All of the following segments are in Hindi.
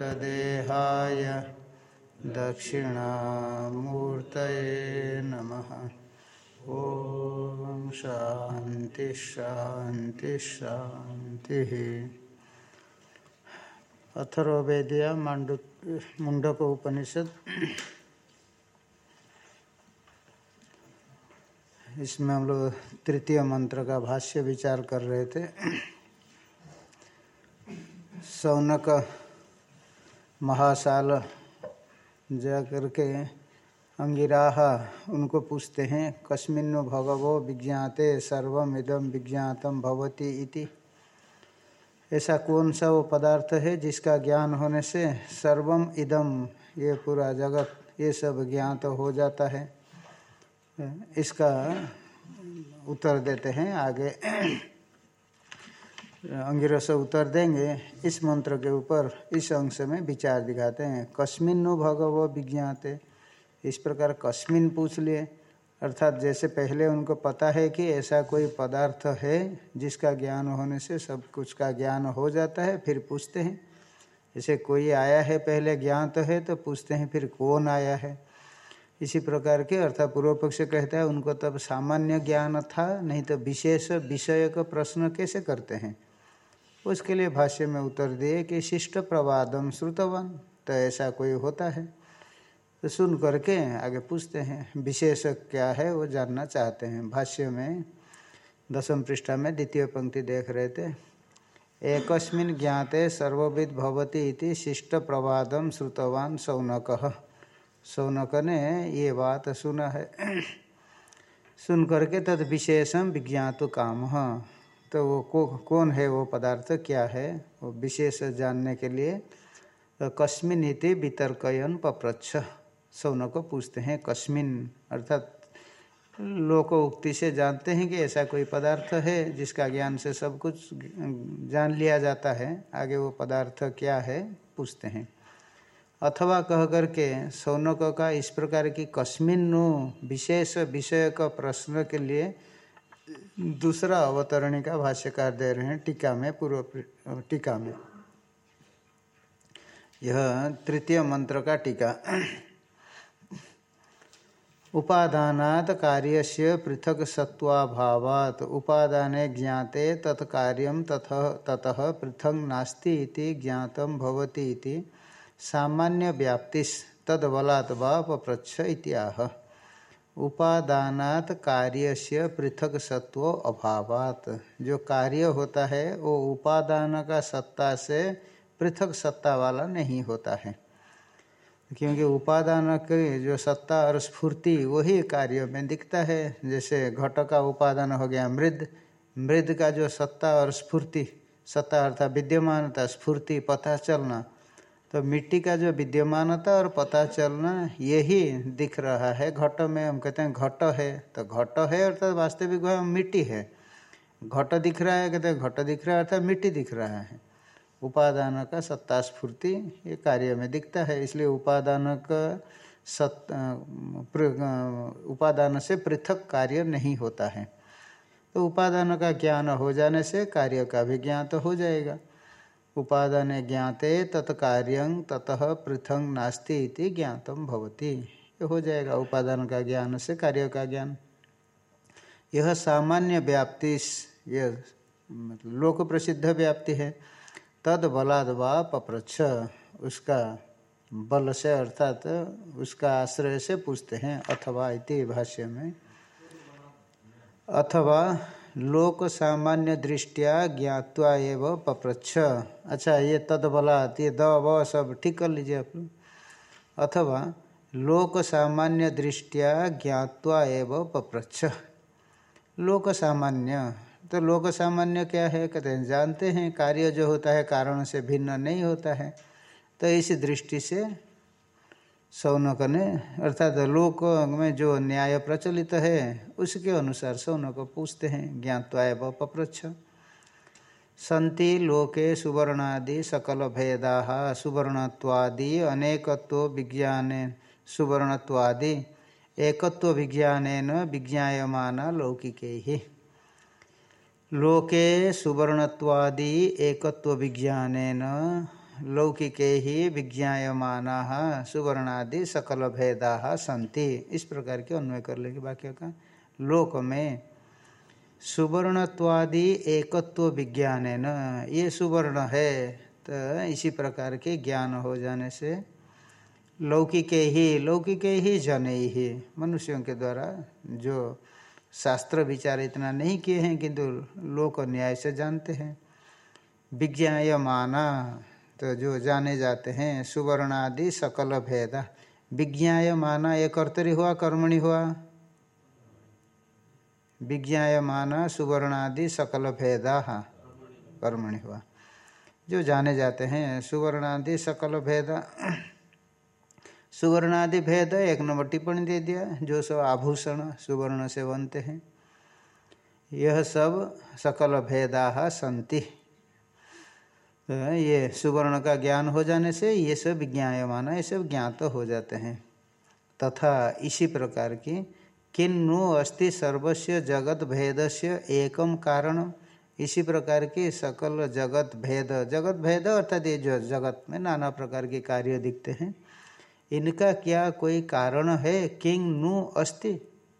विशिष्टाद्वैतदेहाय दक्षिणामूर्तये नमः। ॐ शान्ति शान्ति शान्तिः। अथर्वेदिया मांडु, मुंडक उपनिषद। इसमें हम लोग तृतीय मंत्र का भाष्य विचार कर रहे थे। सौनक महासाल जा करके अंगिराह उनको पूछते हैं, कस्मिन्नु भगवो विज्ञाते सर्वम इदम विज्ञातम भवती इति? ऐसा कौन सा वो पदार्थ है जिसका ज्ञान होने से सर्वम इदम ये पूरा जगत, ये सब ज्ञात तो हो जाता है? इसका उत्तर देते हैं आगे। अंगिरस उत्तर देंगे। इस मंत्र के ऊपर, इस अंश में विचार दिखाते हैं। कस्मिन भगव विज्ञाते। इस प्रकार कस्मिन पूछ लिए। अर्थात जैसे पहले उनको पता है कि ऐसा कोई पदार्थ है जिसका ज्ञान होने से सब कुछ का ज्ञान हो जाता है, फिर पूछते हैं। जैसे कोई आया है पहले ज्ञान तो है तो पूछते हैं, फिर कौन आया है? इसी प्रकार के अर्थात पूर्व पक्ष कहता है, उनको तब सामान्य ज्ञान था, नहीं तो विशेष विषय का प्रश्न कैसे करते हैं? उसके लिए भाष्य में उत्तर दिए कि शिष्ट प्रवादम श्रुतवन तो ऐसा कोई होता है? तो सुन करके आगे पूछते हैं, विशेष क्या है वो जानना चाहते हैं। भाष्य में दसम पृष्ठा में द्वितीय पंक्ति देख रहे थे। एकस्मिन ज्ञाते सर्वविद भवती इति शिष्ट प्रवादम श्रुतवान सौनक सौनक ने ये बात सुना है। सुन करके तद विशेषम विज्ञात काम। तो वो को, कौन है वो पदार्थ क्या है? वो विशेष जानने के लिए कस्मिन इति वितर्कयन पप्रच्छ। सौन को पूछते हैं कस्मिन अर्थात लोक उक्ति से जानते हैं कि ऐसा कोई पदार्थ है जिसका ज्ञान से सब कुछ जान लिया जाता है। आगे वो पदार्थ क्या है पूछते हैं। अथवा कह करके सौनक का इस प्रकार की कस्मिन विशेष विषय का प्रश्न के लिए दूसरा अवतरणी का भाष्यकार दे रहे हैं टीका में, पूर्व टीका में। यह तृतीय मंत्र का टीका। उपादानात कार्यस्य पृथक सत्वाभावात उपादाने ज्ञाते तत्कार्यम ततः ततः पृथक नास्ति इति ज्ञातम भवति इति सामान्य व्याप्तिस तदबलात् वा पप्रच्छ इत्याह। उपादानात कार्य से पृथक सत्व अभावात। जो कार्य होता है, वो उपादान का सत्ता से पृथक सत्ता वाला नहीं होता है। क्योंकि उपादान के जो सत्ता और स्फूर्ति, वही कार्य में दिखता है। जैसे घट का उपादान हो गया, मृद। मृद का जो सत्ता और स्फूर्ति, सत्ता अर्थात विद्यमानता, स्फूर्ति, पता चलना तो मिट्टी का जो विद्यमानता और पता चलना यही दिख रहा है। घट में हम कहते हैं घट है। तो घट है अर्थात वास्तविक मिट्टी है। घट दिख रहा है, कहते हैं घट दिख रहा है, अर्थात मिट्टी दिख रहा है। उपादान का सत्ता स्फूर्ति ये कार्य में दिखता है। इसलिए उपादान का सत उपादान से पृथक कार्य नहीं होता है। तो उपादान का ज्ञान हो जाने से कार्य का भी ज्ञान तो हो जाएगा। उपादान ज्ञाते तत्कार्य ततः पृथंग नास्ति इति ज्ञातम भवति। हो जाएगा उपादान का ज्ञान से कार्य का ज्ञान। यह सामान्य व्याप्ति यह मतलब लोक प्रसिद्ध व्याप्ति है। तद बलाद पप्रच्छ। उसका बल से अर्थात उसका आश्रय से पूछते हैं, अथवा इति भाष्य में। अथवा लोक सामान्य दृष्टिया ज्ञातवा एव पप्रच्छ। अच्छा ये तद बलात् ये द, व सब ठीक कर लीजिए आप अथवा लोक सामान्य दृष्टिया ज्ञातवा एव पप्रच्छ। लोक सामान्य तो लोक सामान्य क्या है? कहते हैं, जानते हैं, कार्य जो होता है, कारण से भिन्न नहीं होता है। तो इस दृष्टि से सौनक ने, अर्थात लोक में जो न्याय प्रचलित है, उसके अनुसार सौनक पूछते हैं ज्ञातवाय पप्रच्छ। संति, लोके, सुवर्णादि, सकल भेदा, सुवर्णत्वादि, अनेकत्व विज्ञान, सुवर्णत्वादि, एकत्व विज्ञान विज्ञायमान लौकिके ही लोके, सुवर्णत्वादि, एकत्व विज्ञान लौकिके ही विज्ञायमाना, सुवर्णादि सकल भेदा संति इस प्रकार के अन्वय कर लेंगे वाक्य का। लोक में सुवर्णत्वादि एकत्व विज्ञान न ये सुवर्ण है तो इसी प्रकार के ज्ञान हो जाने से लौकिक ही लौकिक ही जन ही। मनुष्यों के द्वारा जो शास्त्र विचार इतना नहीं किए हैं, किंतु लोक न्याय से जानते हैं। विज्ञायमाना तो जो जाने जाते हैं, सुवर्णादि सकल भेद। विज्ञायमाना ये कर्तरी हुआ, कर्मणि हुआ। विज्ञायमाना सुवर्णादि सकल भेदा। कर्मणि हुआ। जो जाने जाते हैं, सुवर्णादि सकल भेद। सुवर्णादि भेद एक नंबर टिप्पणी दे दिया। जो सब आभूषण, सुवर्ण से बनते हैं, यह सब सकल भेदा संति। तो ये सुवर्ण का ज्ञान हो जाने से ये सब विज्ञायमान ये सब ज्ञात तो हो जाते हैं। तथा इसी प्रकार की किन नु अस्ति सर्वस्व जगत भेद से एकम कारण। इसी प्रकार की सकल जगत भेद। जगत भेद अर्थात ये जो जगत में नाना प्रकार के कार्य दिखते हैं, इनका क्या कोई कारण है? किंग नु अस्ति?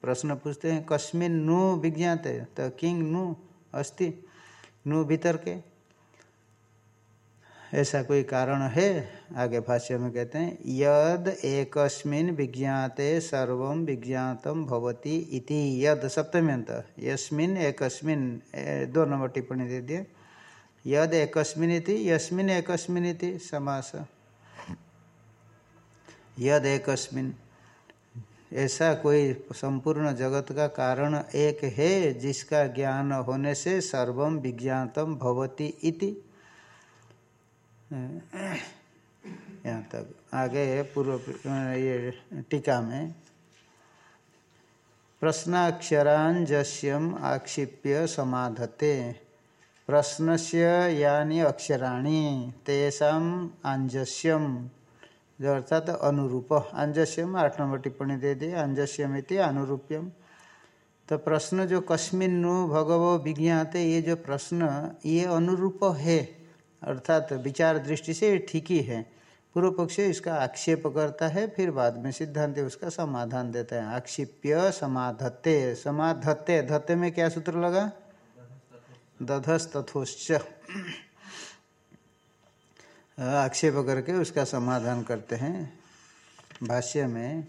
प्रश्न पूछते हैं कस्मिन नु विज्ञात? तो किंग नु अस्ति? नु भीतर के? ऐसा कोई कारण है? आगे भाष्य में कहते हैं, यद एकस्मिन विज्ञाते सर्व विज्ञातम भवती इति। यद सप्तमी अंत। यस्मिन एकस्मिन दो नंबर टिप्पणी दे दिए। यद एकस्मिन यस्मिन इति, समास। यद एकस्मिन, ऐसा कोई संपूर्ण जगत का कारण एक है जिसका ज्ञान होने से सर्वम विज्ञातम भवती इति? यहाँ तक। आगे पूर्व ये टीका में। प्रश्नाक्षरांजस्यम आक्षिप्य समाधते। प्रश्न से यानी अक्षराणी, तेषाम आंजस्यम। जो अर्थात अनुरूप। आंजस्यम आठ नंबर टिप्पणी दे दी। आंजस्यम इति अनुरूप्यम। तो प्रश्न जो कस्मिन नु भगवो विज्ञाते, ये जो प्रश्न, ये अनुरूप है। अर्थात विचार दृष्टि से ठीक ही है। पूर्व पक्ष इसका आक्षेप करता है, फिर बाद में सिद्धांत उसका समाधान देता है। आक्षिप्य समाधत्ते समाधत्ते, धत्ते में क्या सूत्र लगा? दधस तथोश्च आक्षेप करके उसका समाधान करते हैं। भाष्य में,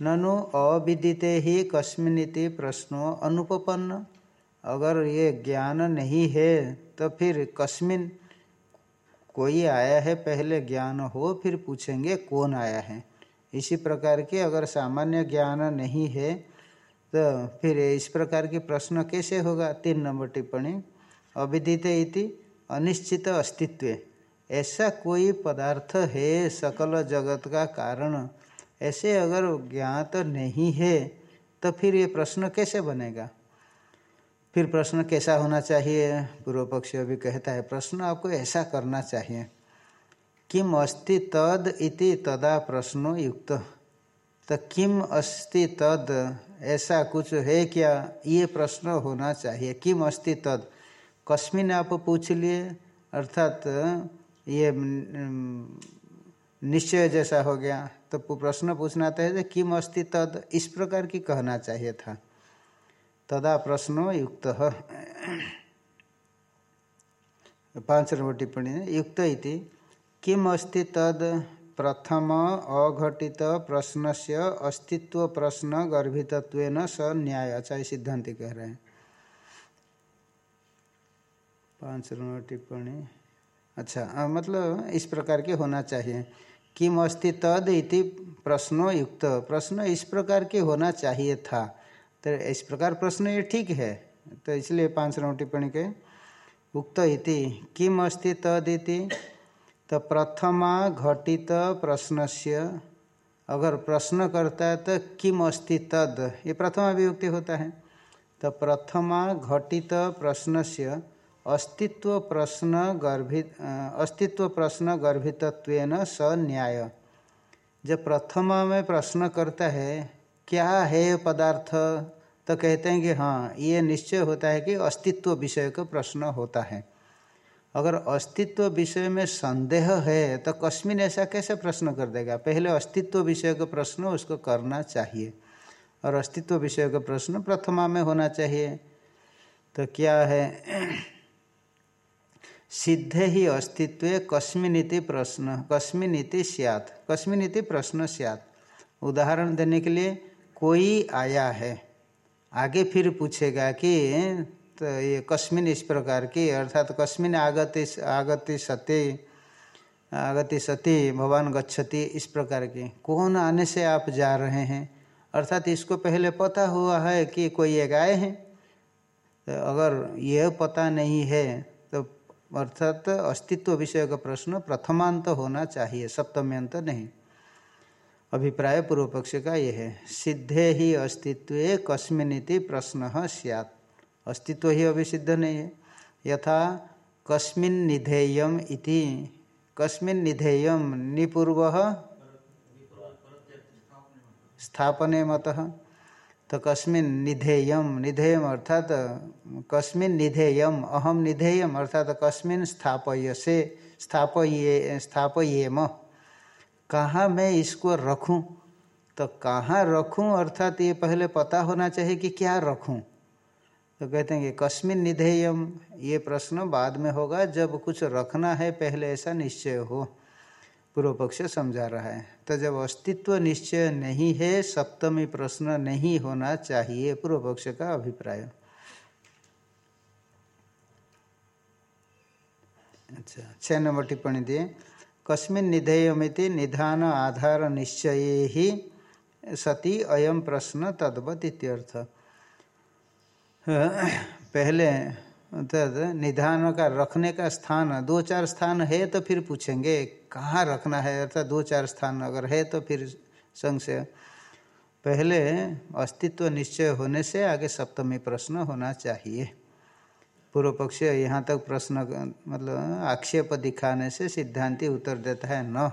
ननु अविदिते ही कस्मिनिति प्रश्नो अनुपन्न अगर ये ज्ञान नहीं है तो फिर कस्मिन कोई आया है पहले ज्ञान हो, फिर पूछेंगे कौन आया है। इसी प्रकार के अगर सामान्य ज्ञान नहीं है तो फिर इस प्रकार के प्रश्न कैसे होगा? तीन नंबर टिप्पणी। अविदित इति अनिश्चित अस्तित्व। ऐसा कोई पदार्थ है सकल जगत का कारण? ऐसे अगर ज्ञात नहीं है तो फिर ये प्रश्न कैसे बनेगा? फिर प्रश्न कैसा होना चाहिए? पूर्व पक्ष अभी कहता है, प्रश्न आपको ऐसा करना चाहिए किम अस्ति तद इति तदा प्रश्नो युक्त। तो किम अस्ति तद? ऐसा कुछ है क्या? ये प्रश्न होना चाहिए। किम अस्ति तद? कस्मिन आप पूछ लिए। अर्थात ये निश्चय जैसा हो गया। तो प्रश्न पूछना चाहिए किम अस्ति तद? इस प्रकार की कहना चाहिए था। तदा प्रश्नो युक्त। पाँच नंबर टिप्पणी युक्त इति किम अस्ति तद प्रथम अघटित प्रश्न से अस्तित्व प्रश्न गर्भितत्व स न्याय? अच्छा सिद्धांति कह रहे हैं। पाँच नंबर टिप्पणी। अच्छा आ, मतलब इस प्रकार के होना चाहिए। किम अस्ति तद इति प्रश्नो युक्त। प्रश्न इस प्रकार के होना चाहिए था। तो इस प्रकार प्रश्न ये ठीक है। तो इसलिए पाँच नौ टिप्पणी के। उक्त इति, किम अस्ति तदिति तो प्रथमा घटित प्रश्न से अगर प्रश्न करता है तो किम अस्ति तद? ये प्रथमा वियुक्ति होता है। तो प्रथमा घटित प्रश्न से अस्तित्व प्रश्न गर्भित, अस्तित्व प्रश्न गर्भितत्व स न्याय जब प्रथमा में प्रश्न करता है क्या है पदार्थ? तो कहते हैं कि हाँ ये निश्चय होता है कि अस्तित्व विषय का प्रश्न होता है। अगर अस्तित्व विषय में संदेह है तो कस्मिन ऐसा कैसे प्रश्न कर देगा? पहले अस्तित्व विषय का प्रश्न उसको करना चाहिए। और अस्तित्व विषय का प्रश्न प्रथमा में होना चाहिए। तो क्या है? सिद्ध ही अस्तित्व कस्मिनीति प्रश्न कस्मिनीति सियात कस्मिनीति प्रश्न सियात। उदाहरण देने के लिए कोई आया है? आगे फिर पूछेगा कि तो ये कस्मिन इस प्रकार की, अर्थात तो कस्मिन आगति आगति सती आगति सती भगवान गच्छति इस प्रकार की। कौन आने से आप जा रहे हैं? अर्थात इसको पहले पता हुआ है कि कोई एक आए हैं। तो अगर यह पता नहीं है तो अर्थात अस्तित्व विषय का प्रश्न प्रथमांत होना चाहिए, सप्तम्यंत नहीं। अभिप्राय पूर्व पक्ष का यह है। सिद्धे ही अस्तित्व कस्मिनीति प्रश्न सियात। अस्तित्व ही अभी सिद्ध नहीं है। यथा कस्मिन निधेयम इति। कस्मिन निधेयम निपूर्व स्थापने मत। तो कस्मिन निधेयम निधेयम अर्थात कस्मिन निधेयम अहम निधेयम अर्थात कस्मिन स्थापय से स्थापये स्थापयेम। कहाँ मैं इसको रखूँ? तो कहाँ रखूँ अर्थात ये पहले पता होना चाहिए कि क्या रखूँ। तो कहते हैं कि कस्मिन निधेयम, ये प्रश्न बाद में होगा, जब कुछ रखना है पहले ऐसा निश्चय हो। पूर्व पक्ष समझा रहा है। तो जब अस्तित्व निश्चय नहीं है, सप्तमी प्रश्न नहीं होना चाहिए पूर्व पक्ष का अभिप्राय। अच्छा छः नंबर टिप्पणी दिए। कस्मिन निधेयमिति निधान आधार निश्चय ही सती अयम प्रश्न तद्वत इत्यर्थ। पहले तद निधान का रखने का स्थान, दो चार स्थान है तो फिर पूछेंगे, कहाँ रखना है? अर्थात दो चार स्थान अगर है तो फिर संशय। पहले अस्तित्व निश्चय होने से आगे सप्तमी प्रश्न होना चाहिए। पूर्व पक्ष यहाँ तक प्रश्न मतलब आक्षेप दिखाने से सिद्धांति उत्तर देता है, न।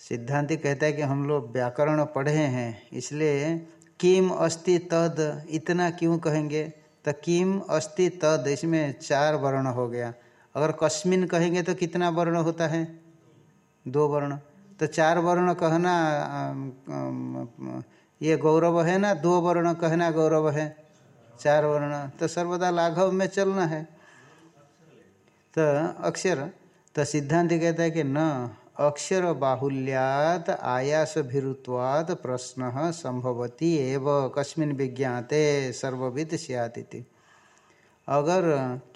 सिद्धांति कहता है कि हम लोग व्याकरण पढ़े हैं, इसलिए, किम अस्ति तद? इतना क्यों कहेंगे? तो किम अस्ति तद? इसमें चार वर्ण हो गया। अगर कस्मिन कहेंगे तो कितना वर्ण होता है? दो वर्ण। तो चार वर्ण कहना ये गौरव है ना? दो वर्ण कहना गौरव है। चार वर्ण तो सर्वदा लाघव में चलना है। तो अक्षर तो सिद्धांत कहता है कि न, अक्षर बाहुल्यात आयास भिरुत्वाद प्रश्न संभवती एव, कस्मिन विज्ञाते सर्वविद सियाति अगर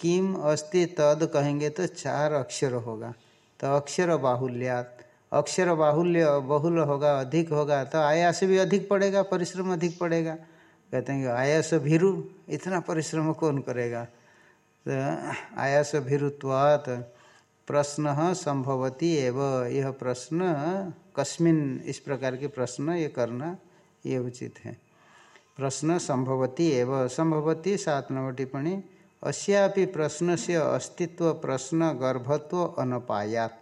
किम अस्ति तद कहेंगे तो चार अक्षर होगा। तो अक्षर बाहुल्यात, अक्षर बाहुल्य बहुल होगा, अधिक होगा तो आयास भी अधिक पड़ेगा, परिश्रम अधिक पड़ेगा। कहते हैं कि आयास भीरु, इतना परिश्रम कौन करेगा? तो आयास भीरुत्वात प्रश्न संभवती एव। यह प्रश्न कस्मिन, इस प्रकार के प्रश्न ये करना ये उचित है। प्रश्न संभवती एव। संभवती सात नंबर टिप्पणी, अस्यापि प्रश्न से अस्तित्व, प्रश्न गर्भत्व अनपायात।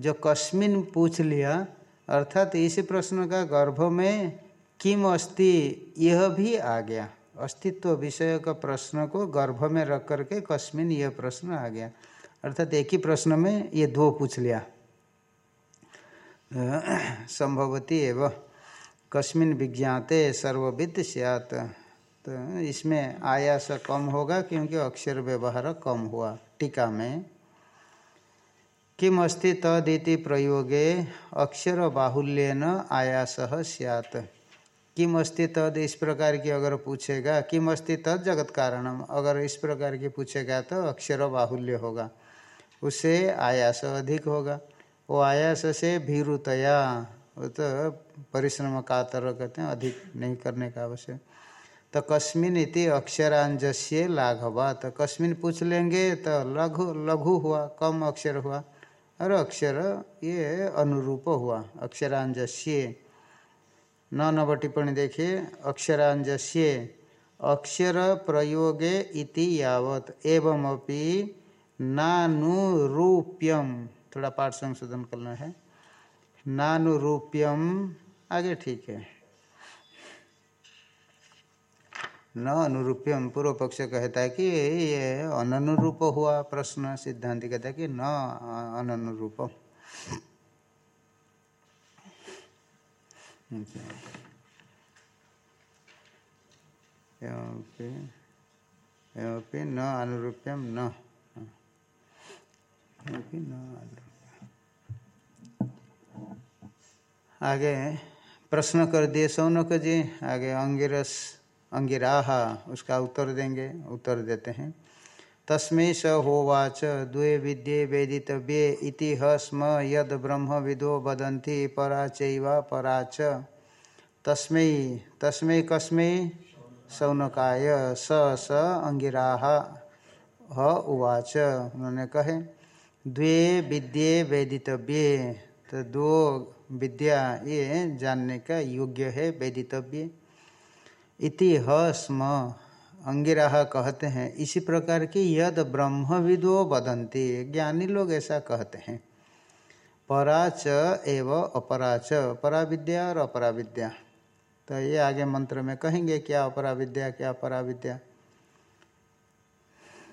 जो कस्मिन पूछ लिया, अर्थात इस प्रश्न का गर्भ में किम अस्ति? यह भी आ गया। अस्तित्व विषय का प्रश्न को गर्भ में रख करके कस्मिन यह प्रश्न आ गया। अर्थात एक ही प्रश्न में ये दो पूछ लिया। संभवती एवं। कस्मिन विज्ञाते सर्वविद सियात। तो इसमें आयास कम होगा क्योंकि अक्षर व्यवहार कम हुआ टीका में। किम अस्ति तदिति प्रयोगे अक्षर बाहुल्यन आयास सियात। किम अस्ति तद? इस प्रकार की अगर पूछेगा, किम अस्ति तद? जगत कारणम। अगर इस प्रकार की पूछेगा तो अक्षर बाहुल्य होगा। उससे आयास अधिक होगा। वो आयास से भीरुतया, वो तो परिश्रम कातर कहते हैं, अधिक नहीं करने का आवश्यक। तो कस्मिन इति अक्षरांजस्य लाघवा। तो कस्मिन पूछ लेंगे तो लघु लघु हुआ, कम अक्षर हुआ। और अक्षर ये अनुरूप हुआ, अक्षरांजस्य। नौ नव टिप्पणी देखिए अक्षरांजस्य अक्षर प्रयोगे इति यावत एवं एवमपि नानुरूप्यम थोड़ा पाठ संशोधन करना है नानुरूप्यम आगे ठीक है। न अनुरूप्यम पूर्व पक्ष कहता है कि ये अनुरूप हुआ प्रश्न, सिद्धांत कहता है कि न अनुरूपम न अनुरूप्यम न। आगे प्रश्न कर दिए सौनक जी, आगे अंगिरस, अंगिराहा, उसका उत्तर देंगे, उत्तर देते हैं। तस्मै स होवाच, द्वे विद्ये वेदितव्ये इति स्म यद ब्रह्म विदो वदन्ति, परा चैव परा च। तस्मै तस्मै कस्मै सौनकाय, स स अंगिराह, ह, उवाच, उन्होंने कहे। द्वे विद्ये वेदितव्ये तो दो विद्या ये जानने का योग्य है, वेदितव्य। इति स्म अंगिराह कहते हैं। इसी प्रकार की यद ब्रह्मविदो बदंती ज्ञानी लोग ऐसा कहते हैं। पराच एव अपराच। परा विद्या और अपरा विद्या तो ये आगे मंत्र में कहेंगे, क्या अपराविद्या, क्या परा विद्या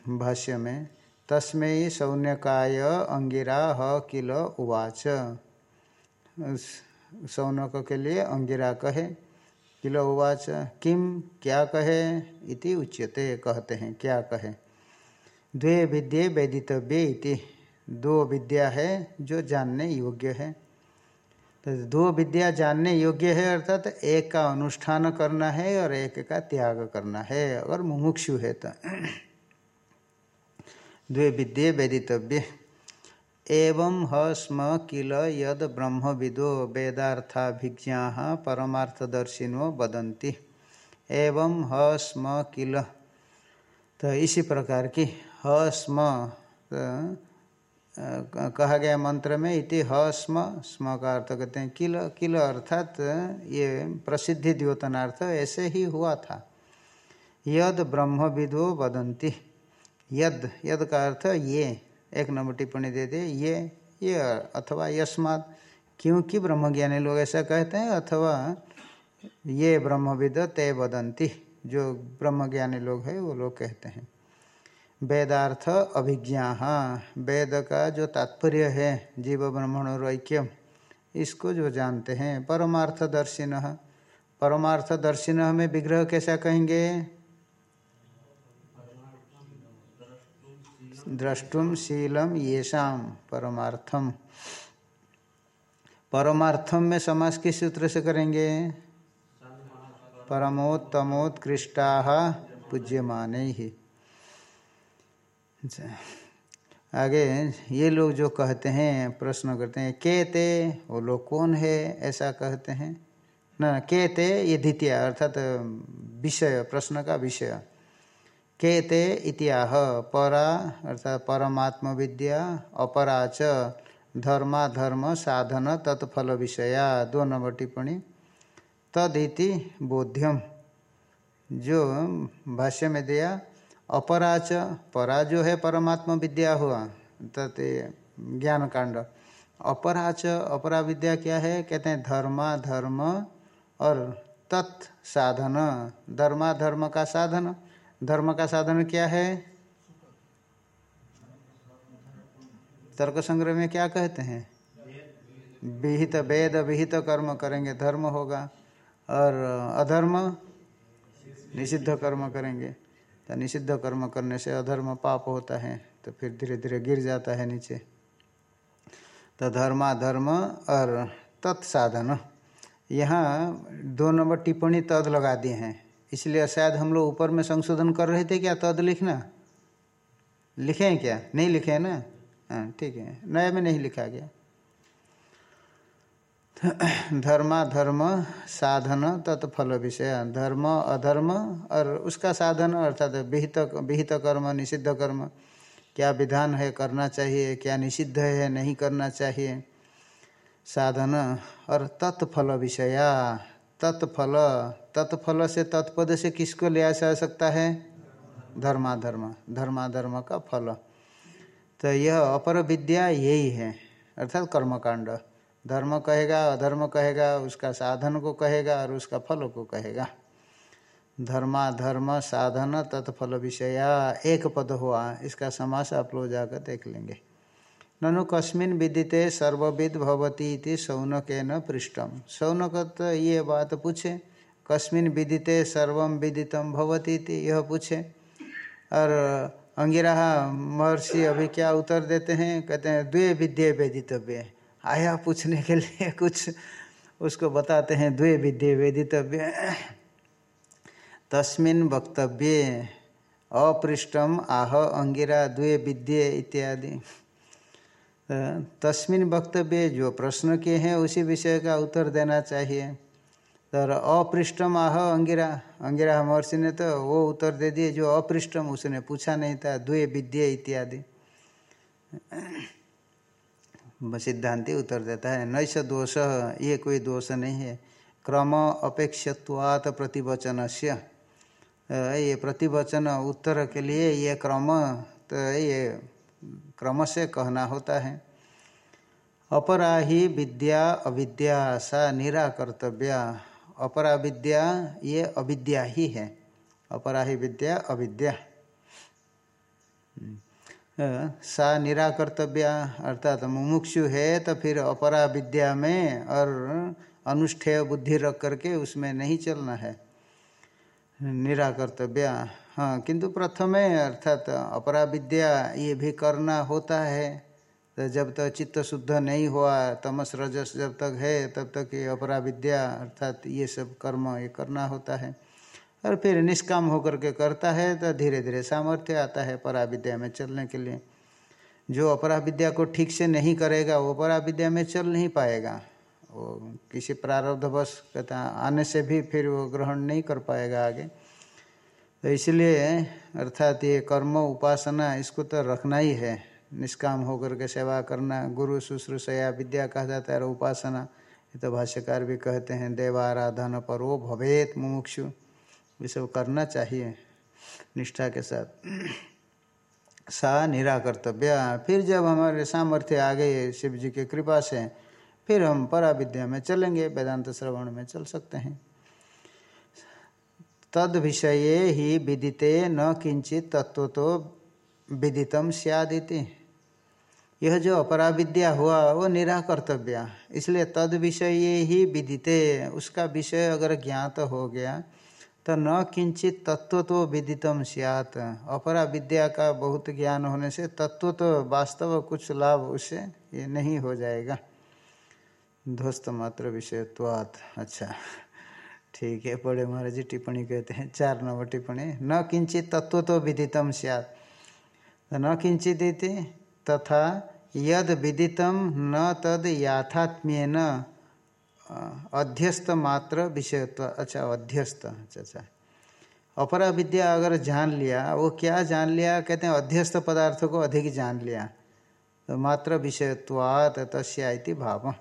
भाष्य में, तस्मै सौन्यकाय अंगिरा किल उवाच। सौनक के लिए अंगिरा कहे। किलो उवाच? किम क्या कहे? इति उच्यते, कहते हैं, क्या कहे? द्वे विद्ये वेदितव्य इति। दो विद्या है जो जानने योग्य है। तो दो विद्या जानने योग्य है अर्थात तो एक का अनुष्ठान करना है और एक का त्याग करना है, अगर मुमुक्षु है तो। द्वे विद्ये वेदितव्य। एवं हस्म किल यद ब्रह्म विदो वेदार्थाभिज्ञा परमार्थदर्शिनो वदन्ति। एवं हस्म किल। तो इसी प्रकार की हस्म तो कहा गया मंत्र में इति हस्म, स्म का अर्थ कहते हैं किल किल अर्थात ये प्रसिद्धि द्योतनार्थ ऐसे ही हुआ था। यद ब्रह्म विदो वदंती यद यद का अर्थ ये। एक नंबर टिप्पणी दे दे, ये ये अथवा यस्मात, क्योंकि ब्रह्मज्ञानी लोग ऐसा कहते हैं, अथवा ये ब्रह्मविद ते वदंती, जो ब्रह्मज्ञानी लोग हैं, वो लोग कहते हैं। वेदार्थ अभिज्ञा वेद का जो तात्पर्य है, जीव ब्रह्मण और ऐक्य इसको जो जानते हैं, परमार्थदर्शिन परमार्थदर्शिन परमार्थ में विग्रह कैसा कहेंगे? द्रष्टुम शीलम येषाम परमार्थम परमार्थम में समास किस सूत्र से करेंगे? परमोत्तमोत्कृष्टा पूज्यमान ही। अच्छा। आगे ये लोग जो कहते हैं, प्रश्न करते हैं, के ते? वो लोग कौन है? ऐसा कहते हैं। न, के ते ये द्वितीय, अर्थात, विषय, प्रश्न का विषय। केते इतिहाह परा, अर्थात परमात्म विद्या अपराच, धर्माधर्म, साधन, तत्फल विषया, दो नंबर टिप्पणी। तदिति बोध्यम। जो भाष्य में दिया, अपराच, परा जो है परमात्म विद्या हुआ, तत् ज्ञान कांड अपराच अपरा विद्या क्या है? कहते हैं धर्मा धर्म और तत् साधन धर्मा धर्म का साधन। धर्म का साधन क्या है? तर्क संग्रह में क्या कहते हैं? विहित, वेद, विहित कर्म करेंगे, धर्म होगा। और अधर्म? निषिद्ध कर्म करेंगे। तो निषिद्ध कर्म करने से अधर्म पाप होता है तो फिर धीरे धीरे गिर जाता है नीचे। तो धर्माधर्म और तत्साधन। यहाँ दो नंबर टिप्पणी तद लगा दिए हैं। इसलिए शायद हम लोग ऊपर में संशोधन कर रहे थे क्या? तद लिखना। लिखे हैं क्या? नहीं लिखे हैं ना? हाँ ठीक है। नया में नहीं लिखा गया। धर्मा, धर्म, साधन, तत्फल विषय। धर्म, अधर्म और उसका साधन, अर्थात विहित विहित कर्म, निषिद्ध कर्म। क्या विधान है? करना चाहिए। क्या निषिद्ध है? नहीं करना चाहिए। साधन और तत्फल विषया। तत्फल तत्फल से तत्पद से किसको लिया जा सकता है? धर्माधर्म धर्माधर्म का फल। तो यह अपर विद्या यही है, अर्थात कर्मकांड। धर्म कहेगा, अधर्म कहेगा, उसका साधन को कहेगा और उसका फल को कहेगा। धर्माधर्म, साधन, तत्फल विषया एक पद हुआ, इसका समास आप लोग जाकर देख लेंगे। ननु कस्मिन विदिते सर्वविद भवती इति सौनक न पृष्ठम सौनक तो ये बात पूछे कस्मिन विदिते सर्व विदितम भवती यह पूछे। और अंगिरा महर्षि अभी क्या उत्तर देते हैं? कहते हैं, द्वे विद्ये वेदितव्य। आया पूछने के लिए कुछ, उसको बताते हैं, द्वे विद्ये वेदितव्य। तस्मिन वक्तव्य, अपृष्टम आह अंगिरा द्वे विद्ये इत्यादि। तस्मिन वक्तव्य जो प्रश्न किए हैं, उसी विषय का उत्तर देना चाहिए। तर अपृष्टम आह अंगिरा अंगिरा महर्षि ने तो वो उत्तर दे दिए, जो अपृष्टम उसने पूछा नहीं था, द्वे विद्ये इत्यादि। सिद्धांति उत्तर देता है नैश दोष, ये कोई दोष नहीं है। क्रम अपेक्षत्वात प्रतिवचन से ये प्रतिवचन उत्तर के लिए ये क्रम तो ये क्रम से कहना होता है। अपरा ही विद्या अविद्या सा निराकर्तव्या। अपरा विद्या ये अविद्या ही है। अपरा ही विद्या अविद्या सा निराकर्तव्या, अर्थात मुमुक्षु है तो फिर अपरा विद्या में और अनुष्ठेय बुद्धि रख करके उसमें नहीं चलना है। निराकर्तव्या हाँ किंतु प्रथमे अर्थात अपरा विद्या ये भी करना होता है। तो जब तक चित्त शुद्ध नहीं हुआ, तमस रजस जब तक है, तब तक ये अपरा विद्या अर्थात ये सब कर्म ये करना होता है। और फिर निष्काम होकर के करता है तो धीरे धीरे सामर्थ्य आता है परा विद्या में चलने के लिए। जो अपरा विद्या को ठीक से नहीं करेगा, वो परा विद्या में चल नहीं पाएगा। वो किसी प्रारब्धवश कहता आने से भी फिर वो ग्रहण नहीं कर पाएगा आगे। तो इसलिए अर्थात ये कर्म उपासना इसको तो रखना ही है। निष्काम होकर के सेवा करना, गुरु शुश्रूषया विद्या कहा जाता है और उपासना। ये तो भाष्यकार भी कहते हैं, देवाराधन पर भवेत मुमुक्षु। ये सब करना चाहिए निष्ठा के साथ। सा निराकर्तव्य। फिर जब हमारे सामर्थ्य आ गए शिव जी की कृपा से फिर हम परा विद्या में चलेंगे, वेदांत श्रवण में चल सकते हैं। तद विषय ही विदिते न किंचित तत्व तो विदितम सियादिति। यह जो अपराविद्या हुआ, वो निराकर्तव्य। इसलिए तद विषय ही विदिते। उसका विषय अगर ज्ञात हो गया तो न किंचित तत्व तो विदितम सियात। अपरा विद्या का बहुत ज्ञान होने से तत्व तो वास्तव कुछ लाभ उससे ये नहीं हो जाएगा। ध्वस्त मात्र विषयत्वात्। अच्छा ठीक है, पढ़े महाराज जी, टिप्पणी कहते हैं, चार नंबर टिप्पणी। न किंचित तत्व तो विदितम सियात। न किंचित तथा यद विदितम न तद याथात्म्य न अध्यस्त मात्र विषयत्व अच्छा अध्यस्त अच्छा अच्छा। अपरा विद्या अगर जान लिया, वो क्या जान लिया? कहते हैं अध्यस्त पदार्थ को अधिक जान लिया। तो मात्र विषयत्वात तस्या भाव।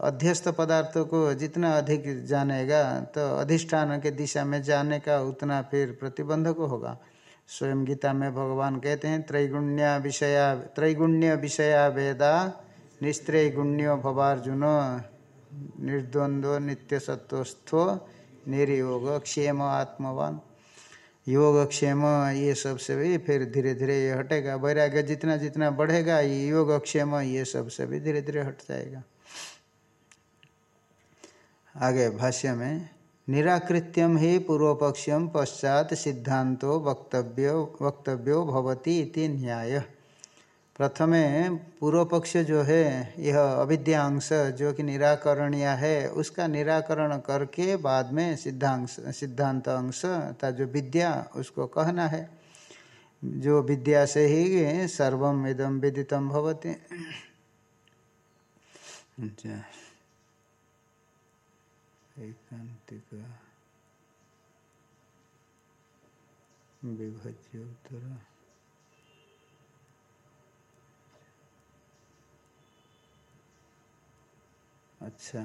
अध्यस्त पदार्थ को जितना अधिक जानेगा तो अधिष्ठान के दिशा में जाने का उतना फिर प्रतिबंधक होगा। स्वयं गीता में भगवान कहते हैं, त्रैगुण्य विषया त्रैगुण्य विषया वेदा, निस्त्रैगुण्यो भवार्जुन निर्द्वंद्व नित्य सत्वस्थो निर्योग क्षेम आत्मवान। योग, क्षेम, ये सबसे भी फिर धीरे धीरे ये हटेगा। वैराग्य जितना जितना बढ़ेगा, ये योग, क्षेम, ये सबसे भी धीरे धीरे हट जाएगा। आगे भाष्य में निराकृत्यम ही पूर्वपक्षम पश्चात सिद्धांतो वक्तव्य वक्तव्यो भवती इति न्याय। प्रथमे पूर्व पक्ष जो है, यह अविद्यांश जो कि निराकरणीय है, उसका निराकरण करके बाद में सिद्धांश, सिद्धांत अंश था जो विद्या, उसको कहना है। जो विद्या से ही सर्वम इदम विदितम भवती। अच्छा। अच्छा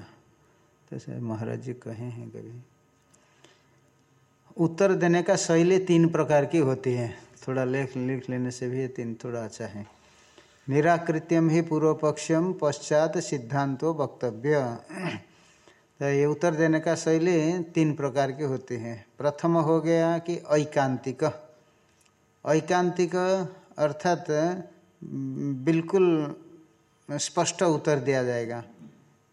तो महाराज जी कहे हैं कभी। उत्तर देने का शैली तीन प्रकार की होती है। थोड़ा लेख, लिख लेने से भी तीन थोड़ा अच्छा है। निराकृत्यम ही पूर्व पक्षम पश्चात सिद्धांतो वक्तव्य। तो ये उत्तर देने का शैली तीन प्रकार के होते हैं। प्रथम हो गया कि ऐकांतिक। ऐकांतिक अर्थात बिल्कुल स्पष्ट उत्तर दिया जाएगा।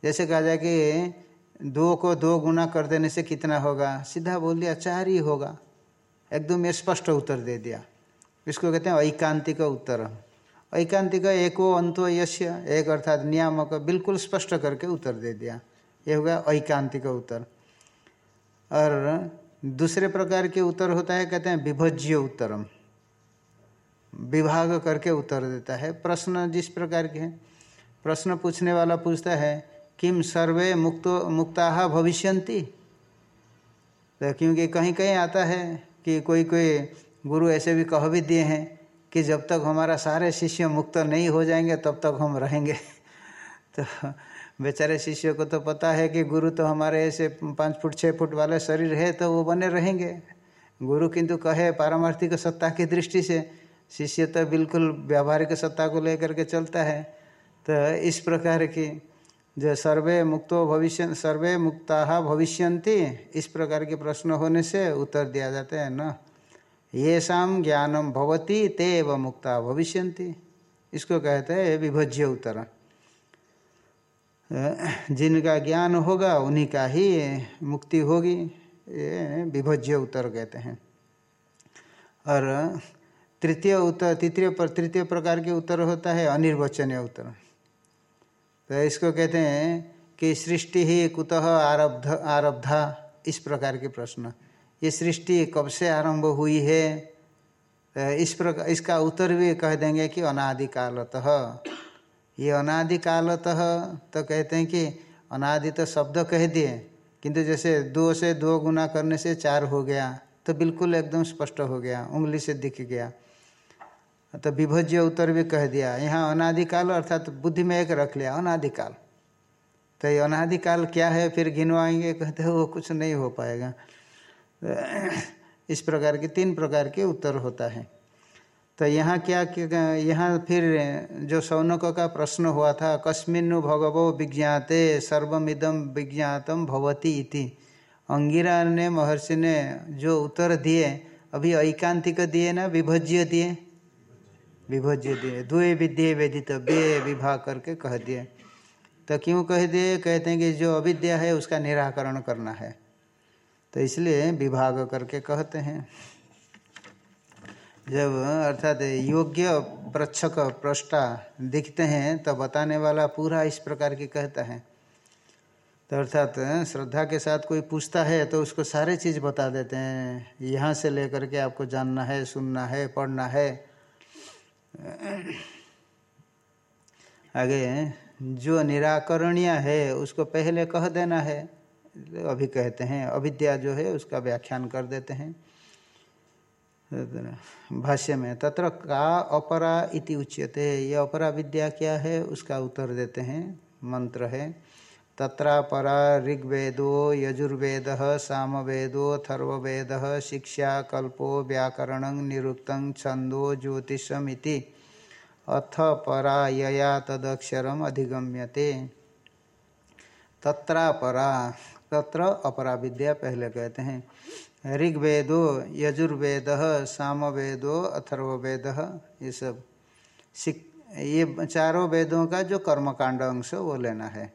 जैसे कहा जाए कि दो को दो गुना कर देने से कितना होगा? सीधा बोल दिया, चार ही होगा। एकदम ये स्पष्ट उत्तर दे दिया। इसको कहते हैं ऐकांतिक उत्तर। ऐकांतिक एको अंतो यश्य एक अर्थात नियामक, बिल्कुल स्पष्ट करके उत्तर दे दिया। ये होगा ऐकांतिक उत्तर। और दूसरे प्रकार के उत्तर होता है, कहते हैं विभज्य उत्तरम। विभाग करके उत्तर देता है। प्रश्न जिस प्रकार के हैं? प्रश्न पूछने वाला पूछता है, किम सर्वे मुक्त, मुक्ता भविष्यंति तो क्योंकि कहीं कहीं आता है कि कोई कोई गुरु ऐसे भी कह भी दिए हैं कि जब तक हमारा सारे शिष्य मुक्त नहीं हो जाएँगे, तब तक हम रहेंगे। तो बेचारे शिष्य को तो पता है कि गुरु तो हमारे ऐसे पाँच फुट छः फुट वाले शरीर है तो वो बने रहेंगे। गुरु किंतु कहे पारमार्थिक सत्ता की दृष्टि से, शिष्य तो बिल्कुल व्यावहारिक सत्ता को लेकर के चलता है। तो इस प्रकार की जो सर्वे मुक्तो भविष्य, सर्वे मुक्ता भविष्यंति इस प्रकार के प्रश्न होने से उत्तर दिया जाता है न। ये शाम ज्ञानम भवती ते एवं मुक्ता भविष्यंति इसको कहते हैं विभज्य उत्तर। जिनका ज्ञान होगा, उन्हीं का ही मुक्ति होगी। ये विभज्य उत्तर कहते हैं। और तृतीय उत्तर, तृतीय पर, तृतीय प्रकार के उत्तर होता है, अनिर्वचनीय उत्तर। तो इसको कहते हैं कि सृष्टि ही कुतः आरब्ध, आरब्धा, इस प्रकार के प्रश्न। ये सृष्टि कब से आरंभ हुई है? तो इस प्रकार इसका उत्तर भी कह देंगे कि अनादिकालतः। ये अनादिकालतः तो कहते हैं कि अनादि तो शब्द कह दिए। किंतु जैसे दो से दो गुना करने से चार हो गया तो बिल्कुल एकदम स्पष्ट हो गया, उंगली से दिख गया। तो विभज्य उत्तर भी कह दिया, यहाँ अनादिकाल अर्थात तो बुद्धि में एक रख लिया, अनादिकाल। तो ये अनादिकाल क्या है, फिर गिनवाएँगे, कहते हैं, वो कुछ नहीं हो पाएगा। तो इस प्रकार के, तीन प्रकार के उत्तर होता है। तो यहाँ क्या यहाँ फिर जो सौनक का प्रश्न हुआ था, कस्मिन्नु भगवो विज्ञाते सर्वमिदम विज्ञातम भवती इति। अंगिरा ने महर्षि ने जो उत्तर दिए, अभी ऐकांतिक दिए ना, विभज्य दिए? विभज्य दिए। द्वे विद्य वेदित बे विभाग करके कह दिए। तो क्यों कह दिए? कहते हैं कि जो अविद्या है, उसका निराकरण करना है। तो इसलिए विभाग करके कहते हैं। जब, अर्थात योग्य प्रच्छक प्रष्टा दिखते हैं तो बताने वाला पूरा इस प्रकार की कहता है। तो अर्थात, श्रद्धा के साथ कोई पूछता है तो उसको सारे चीज़ बता देते हैं। यहाँ से लेकर के आपको जानना है, सुनना है, पढ़ना है। आगे, जो निराकरणीय है, उसको पहले कह देना है। अभी कहते हैं, अविद्या जो है, उसका व्याख्यान कर देते हैं। भाष्य में, तत्र का अपरा इति उच्यते, ये अपरा विद्या क्या है, उसका उत्तर देते हैं, मंत्र है। तत्रा परा ऋग्वेदो, यजुर्वेद, सामवेदो थर्वेद शिक्षा कल्पो, व्याकरण, निरुक्त छंदो ज्योतिषमिति अथ परा यया तदक्षरम अधिगम्यते। तत्रा परा, तत्र अपरा विद्या पहले कहते हैं। ऋग्वेदो, यजुर्वेद, सामवेदो, अथर्ववेद, ये सब। ये चारों वेदों का जो कर्मकांड अंश, वो लेना है।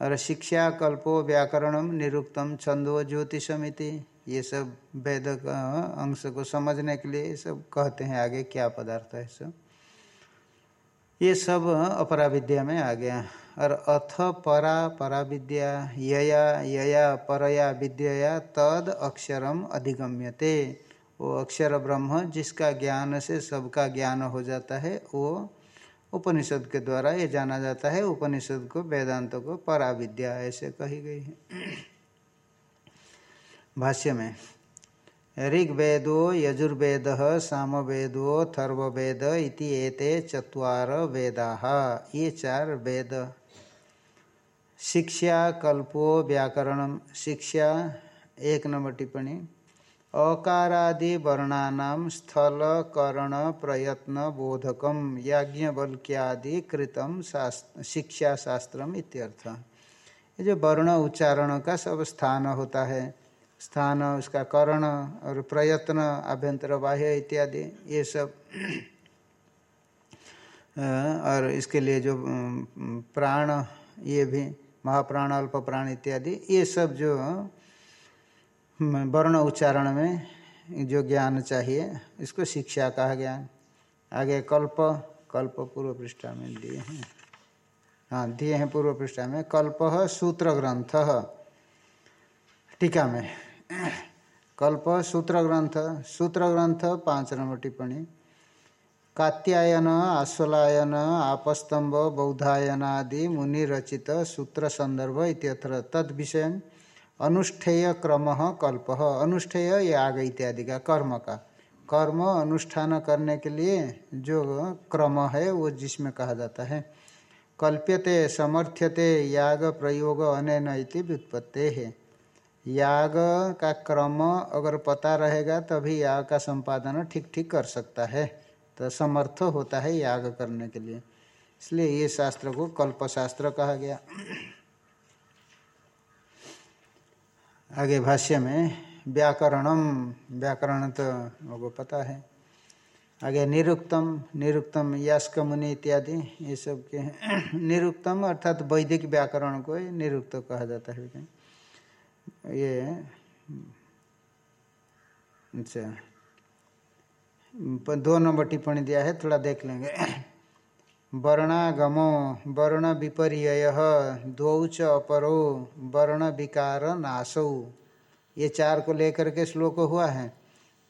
और शिक्षा, कल्पो, व्याकरणम, निरुक्तम, छंदो ज्योतिषमिति ये सब वेद अंश को समझने के लिए ये सब कहते हैं आगे क्या पदार्थ है सब। ये सब अपरा विद्या में आ गया। और अथ परा परा विद्या यया यया परया विद्या तद अक्षरम अधिगम्यते। वो अक्षर ब्रह्म जिसका ज्ञान से सबका ज्ञान हो जाता है, वो उपनिषद के द्वारा ये जाना जाता है। उपनिषद को, वेदांत को परा विद्या ऐसे कही गई है। भाष्य में, ऋग्वेदो यजुर्वेद सामवेदो थर्वेद इति एते चत्वार वेदा। ये चार वेद शिक्षा कल्पो व्याकरण। शिक्षा, एक नंबर टिप्पणी। अकारादि वर्णानाम स्थल करण प्रयत्न बोधकम याज्ञवल्क्यादि कृतम शास्त्र शिक्षा शास्त्रम इत्यर्थ। ये जो वर्ण उच्चारण का सब स्थान होता है, स्थान उसका करण और प्रयत्न आभ्यंतर बाह्य इत्यादि, ये सब और इसके लिए जो प्राण, ये भी महाप्राण अल्प प्राण इत्यादि, ये सब जो वर्ण उच्चारण में जो ज्ञान चाहिए, इसको शिक्षा कहा गया। आगे कल्प कल्प पूर्व पृष्ठा में दिए हैं। हाँ दिए हैं पूर्व पृष्ठा में। कल्प सूत्र ग्रंथ टीका में। कल्प, सूत्र ग्रंथ। सूत्र ग्रंथ, पाँच नंबर टिप्पणी। कात्यायन आश्वलायन आपस्तंभ बौद्धायन आदि मुनि रचित सूत्र संदर्भ इत्यत्र। तद विषय अनुष्ठेय क्रम कल्प। अनुष्ठेय याग इत्यादि का कर्म का कर्म अनुष्ठान करने के लिए जो क्रम है, वो जिसमें कहा जाता है। कल्प्यते, समर्थ्यते, याग, प्रयोग अनैन इति व्युत्पत्ति है। याग का क्रम अगर पता रहेगा, तभी याग का संपादन ठीक ठीक कर सकता है। तो समर्थ होता है याग करने के लिए। इसलिए ये शास्त्र को कल्प शास्त्र कहा गया। आगे भाष्य में, व्याकरणम, व्याकरण तो वो पता है। आगे निरुक्तम निरुक्तम यास्क मुनि इत्यादि, ये सब के निरुक्तम अर्थात वैदिक व्याकरण को निरुक्त कहा जाता है। ये अच्छा। दो नंबर टिप्पणी दिया है, थोड़ा देख लेंगे। वर्णागमो वर्ण विपर्य द्वौ च अपरो वर्ण विकार नाशौ ये चार को लेकर के श्लोक हुआ है।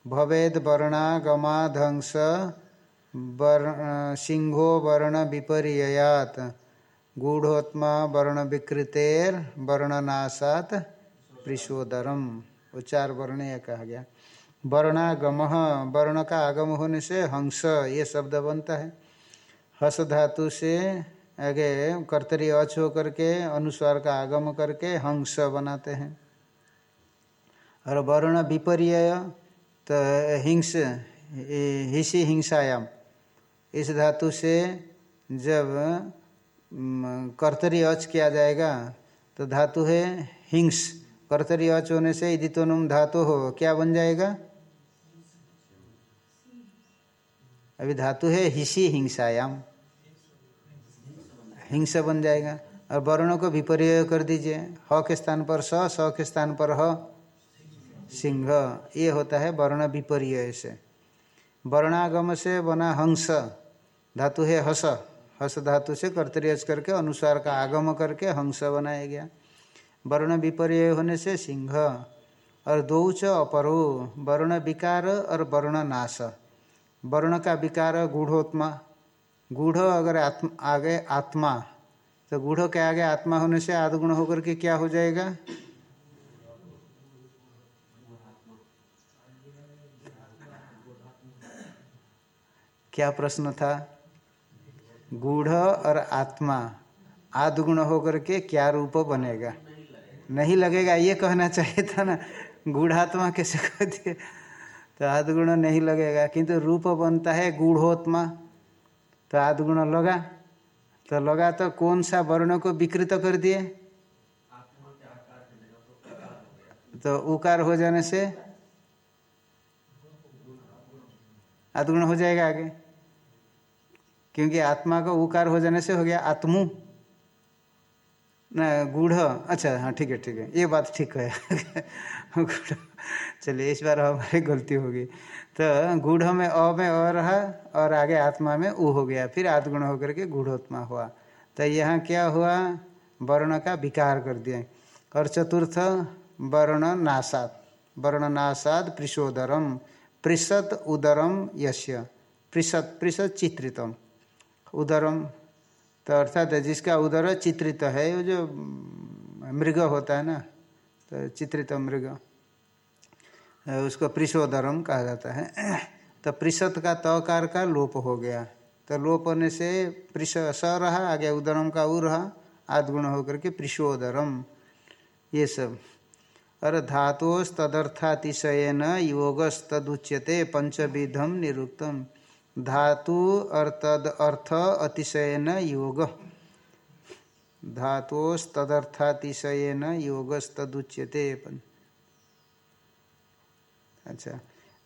भवेद वर्णागमाधंस, वर्ण, सिंहो वर्ण विपर्यात गूढ़ोत्मा वर्ण विकृतेर वर्णनाशात प्रिशोदरम। वो चार वर्ण यह कहा गया। वर्णागम वर्ण का आगम होने से हंस, ये शब्द बनता है। हस धातु से आगे कर्तरी अच हो करके अनुस्वार का आगम करके हंस बनाते हैं। और वर्ण विपर्य तो हिंस हिसी हिंसायाम, इस धातु से जब कर्तरी अच किया जाएगा तो धातु है हिंस। कर्तरी अच होने से इदितोनुम धातु हो, क्या बन जाएगा? अभी धातु है हिसी हिंसायाम। हिंसा बन जाएगा। और वर्णों को विपर्य कर दीजिए। ह के स्थान पर स स के स्थान पर ह। सिंह, ये होता है वर्ण विपर्य से। वर्णागम से बना हंस, धातु है हस। हस धातु से कर्तरियज करके अनुसार का आगम करके हंस बनाया गया। वर्ण विपर्य होने से सिंह। और दो च अपरो, वर्ण विकार और वर्ण नाश। वर्ण का विकार गूढ़ोत्मा। गूढ़ अगर आत्मा, आगे आत्मा तो गूढ़ के आगे आत्मा होने से आदगुण होकर के क्या हो जाएगा? क्या प्रश्न था? गूढ़ और आत्मा आदगुण होकर के क्या रूप बनेगा? नहीं लगेगा, ये कहना चाहिए था ना। गूढ़ात्मा कैसे कह दिए तो आदगुण नहीं लगेगा, किंतु रूप बनता है गूढ़ोत्मा। तो आदगुण लगा तो लगा तो कौन सा वर्ण को विकृत कर दिए? तो उकार हो जाने से आदगुण हो जाएगा आगे। क्योंकि आत्मा का उकार हो जाने से हो गया आत्मु। न, गूढ़? अच्छा हाँ ठीक है ठीक है। ये बात ठीक है। चलिए, इस बार हमारी गलती होगी। तो गूढ़ में अ में अ रहा और आगे आत्मा में उ हो गया। फिर आत्मगुण होकर के गूढ़ोत्मा हुआ। तो यहाँ क्या हुआ? वर्ण का विकार कर दिए। और चतुर्थ, वर्ण नासाद। वर्ण नासाद पृषोदरम पृषत उदरम यश्य। पृषत पृषत चित्रितम। उदरम तो अर्थात जिसका उदर चित्रित है, वो जो मृग होता है ना तो चित्रित मृग उसको पृषोदरम कहा जाता है। तो पृषत का तकार का लोप हो गया। तो लोप होने से पृष स रहा, आगे उदरम का उ रहा, आदगुण होकर के पृषोदरम ये सब। और धातोस तदर्थातिशयन योगस तदुच्यते पंचविधम निरुक्तम। धातु और तद अर्थ अतिशयन योग। धातोस्तदर्थातिशयन योगस्तुच्यते अच्छा।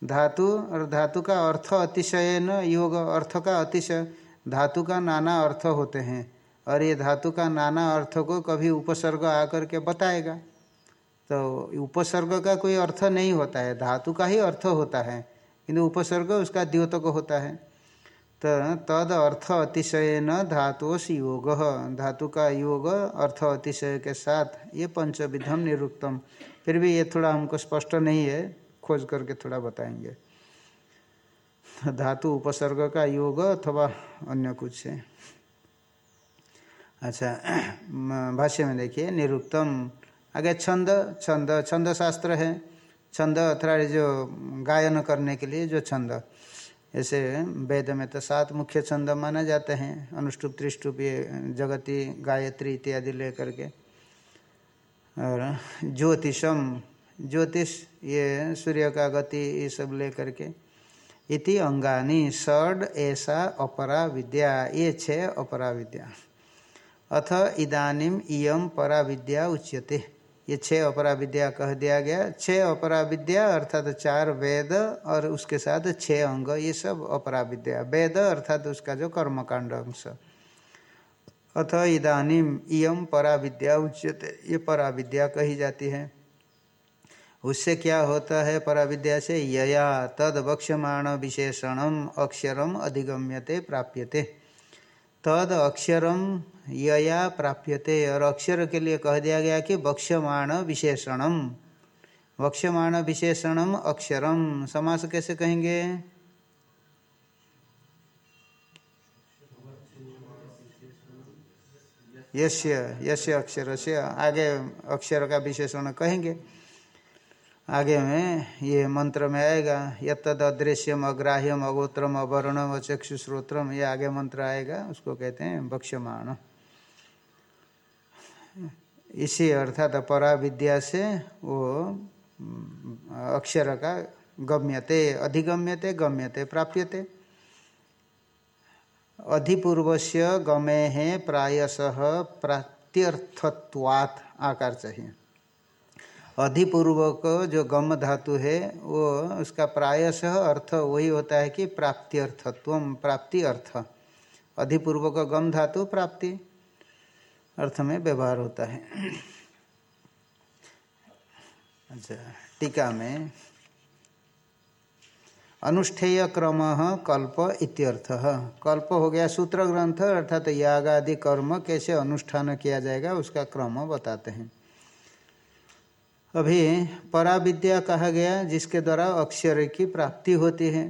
धातु और धातु का अर्थ अतिशय न योग, अर्थ का अतिशय, धातु का नाना अर्थ होते हैं, और ये धातु का नाना अर्थ को कभी उपसर्ग आकर के बताएगा। तो उपसर्ग का कोई अर्थ नहीं होता है, धातु का ही अर्थ होता है। किंतु उपसर्ग उसका द्योतक होता है। तो तद अर्थ अतिशय न धातुष योग। धातु का योग अर्थ अतिशय के साथ ये पंचविधम निरुक्तम। फिर भी ये थोड़ा हमको स्पष्ट नहीं है, खोज करके थोड़ा बताएँगे। धातु उपसर्ग का योग अथवा अन्य कुछ है। अच्छा भाष्य में देखिए, निरुक्तम। आगे छंद छंद छंद शास्त्र है। छंद अथवा जो गायन करने के लिए जो छंद। ऐसे वेद में तो सात मुख्य छंद माना जाते हैं, अनुष्टुप, त्रिष्टुप, ये जगती, गायत्री इत्यादि लेकर के। और ज्योतिषम, ज्योतिष, ये सूर्य का गति, ये सब लेकर के। इति अंगानी, षड, ऐसा, अपरा, विद्या, ये छह अपरा विद्या। अथ इदानिम इयम परा विद्या उच्यते। ये छह अपरा विद्या कह दिया गया। छह अपरा विद्या अर्थात चार वेद और उसके साथ छह अंग, ये सब अपरा विद्या वेद अर्थात उसका जो कर्मकांड अंश। अथ इदानिम इयम परा विद्या उच्यते। ये परा विद्या कही जाती है। उससे क्या होता है? पराविद्या से यया तद वक्ष्यमाण विशेषणम अक्षरम अधिगम्यते, प्राप्यते। तद अक्षरम यया प्राप्यते। और अक्षर के लिए कह दिया गया कि वक्ष्यमाण विशेषणम। वक्ष्यमाण विशेषणम अक्षरम। समास कैसे कहेंगे? यश्य यश्य अक्षर से आगे अक्षर का विशेषण कहेंगे। आगे में ये मंत्र में आएगा यद अदृश्यम, अग्राह्यम, अगोत्रम, अवर्णम अचक्षुश्रोत्रम ये आगे मंत्र आएगा, उसको कहते हैं बक्ष्यमाण इसी अर्थात परा विद्या से वो अक्षर का गम्यते, अधिगम्यते, गम्यते, प्राप्यते। अधिपूर्वस्य गमे है प्रायशः प्रात्यर्थत्वात् आकार चाहिए। अधिपूर्वक जो गम धातु है, वो उसका प्रायशः अर्थ वही होता है कि प्राप्ति अर्थत्व प्राप्ति अर्थ। अधिपूर्वक गम धातु, प्राप्ति। अर्थ में व्यवहार होता है। अच्छा टीका में अनुष्ठेय क्रम कल्प इत्यर्थ। कल्प हो गया सूत्र ग्रंथ, अर्थात तो याग आदि कर्म कैसे अनुष्ठान किया जाएगा उसका क्रम बताते हैं। अभी पराविद्या कहा गया, जिसके द्वारा अक्षर की प्राप्ति होती है।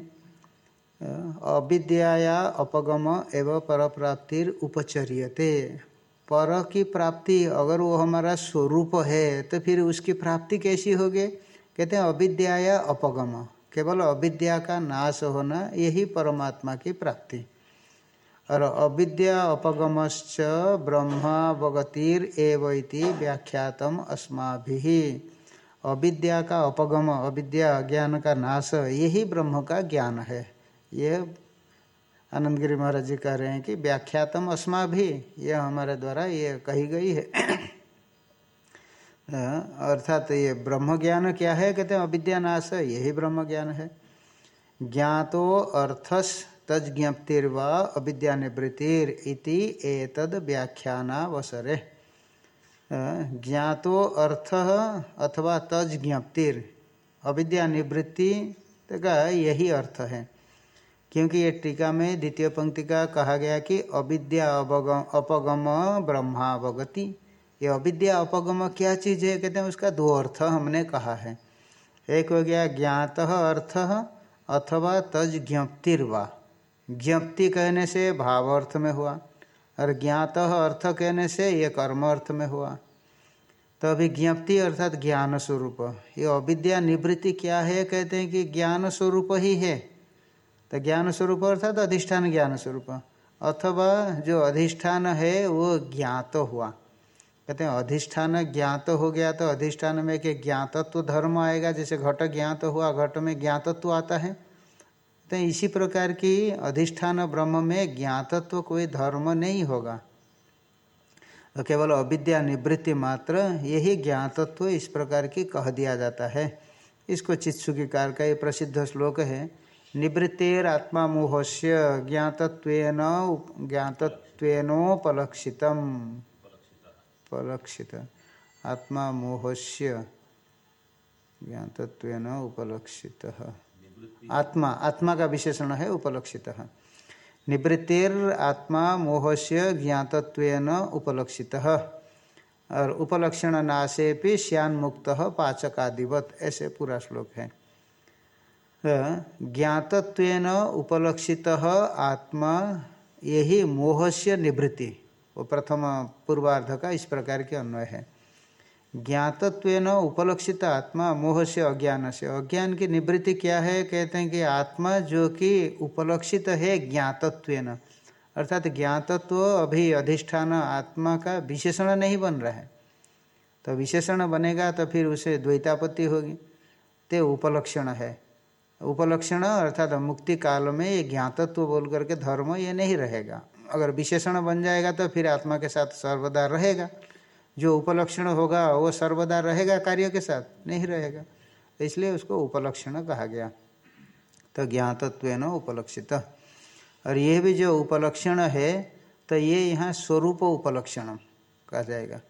अविद्या अपगम एवं पर प्राप्तिर उपचर्यते। पर की प्राप्ति अगर वो हमारा स्वरूप है तो फिर उसकी प्राप्ति कैसी होगी? कहते हैं अविद्या या अपगम। केवल अविद्या का नाश होना, यही परमात्मा की प्राप्ति। और अविद्या अपगमश्च ब्रह्मावगतिर एवं व्याख्यातम अस्मा अविद्या का अपगम, अविद्या ज्ञान का नाश, यही ब्रह्म का ज्ञान है। ये आनंदगिरी महाराज जी कह रहे हैं कि व्याख्यातम अस्मा भी यह हमारे द्वारा ये कही गई है। अर्थात ये ब्रह्म ज्ञान क्या है? कहते हैं अविद्या नाश यही ब्रह्म ज्ञान है। ज्ञातो अर्थस तज ज्ञप्तिर्वा निवृत्तिर इति एतद व्याख्यानावसरे। ज्ञातो अर्थ अथवा तज ज्ञप्तिर अविद्या निवृत्ति का यही अर्थ है। क्योंकि ये टीका में द्वितीय पंक्ति का कहा गया कि अविद्या अपगम ब्रह्मावगति ये अविद्या अपगम क्या चीज़ है? कहते हैं उसका दो अर्थ हमने कहा है। एक हो गया ज्ञात अर्थ अथवा तज ज्ञप्तिर्वा। ज्ञप्ति कहने से भाव अर्थ में हुआ और ज्ञात अर्थ कहने से ये कर्म अर्थ में हुआ। तो अभी ज्ञप्ति अर्थात ज्ञान स्वरूप। ये अविद्या निवृत्ति क्या है? कहते हैं कि ज्ञान स्वरूप ही है। तो ज्ञान स्वरूप अर्थात अधिष्ठान ज्ञान स्वरूप अथवा जो अधिष्ठान है, वो ज्ञात हुआ। कहते हैं, अधिष्ठान ज्ञात हो गया तो अधिष्ठान में कि ज्ञातत्व धर्म आएगा। जैसे घट ज्ञात हुआ, घट में ज्ञातत्व आता है। तो इसी प्रकार की अधिष्ठान ब्रह्म में ज्ञातत्व कोई धर्म नहीं होगा। तो केवल अविद्या निवृत्ति मात्र, यही ज्ञातत्व इस प्रकार की कह दिया जाता है। इसको चित्सुकीकार का ये प्रसिद्ध श्लोक है निवृत्तिर आत्मा मोहस्य ज्ञातत्वेन ज्ञातत्वेनोपलक्षित पलक्षित। आत्मा मोहस्य ज्ञातत्वेन उपलक्षित। आत्मा आत्मा का विशेषण है उपलक्षित। निवृत्तिर आत्मा मोहस्य ज्ञातत्वेन उपलक्षित। और उपलक्षण नाशे भी श्यान मुक्त पाचकादिवत। ऐसे पूरा श्लोक है। ज्ञातत्वेन उपलक्षित आत्मा, यही मोह से निवृत्ति। वो प्रथम पूर्वार्ध का इस प्रकार के अन्वय है। ज्ञातत्व उपलक्षित आत्मा मोह से अज्ञान से अज्ञान की निवृत्ति क्या है? कहते हैं कि आत्मा जो कि उपलक्षित है ज्ञातत्व अर्थात ज्ञातत्व अभी अधिष्ठान आत्मा का विशेषण नहीं बन रहा है। तो विशेषण बनेगा तो फिर उसे द्वैतापत्ति होगी। ते उपलक्षण है। उपलक्षण अर्थात मुक्ति काल में ये ज्ञातत्व बोल करके धर्म ये नहीं रहेगा। अगर विशेषण बन जाएगा तो फिर आत्मा के साथ सर्वदा रहेगा। जो उपलक्षण होगा, वो सर्वदा रहेगा कार्य के साथ, नहीं रहेगा। इसलिए उसको उपलक्षण कहा गया। तो ज्ञातत्व न उपलक्षित। और ये भी जो उपलक्षण है तो ये यहाँ स्वरूप उपलक्षण कहा जाएगा।